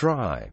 dry.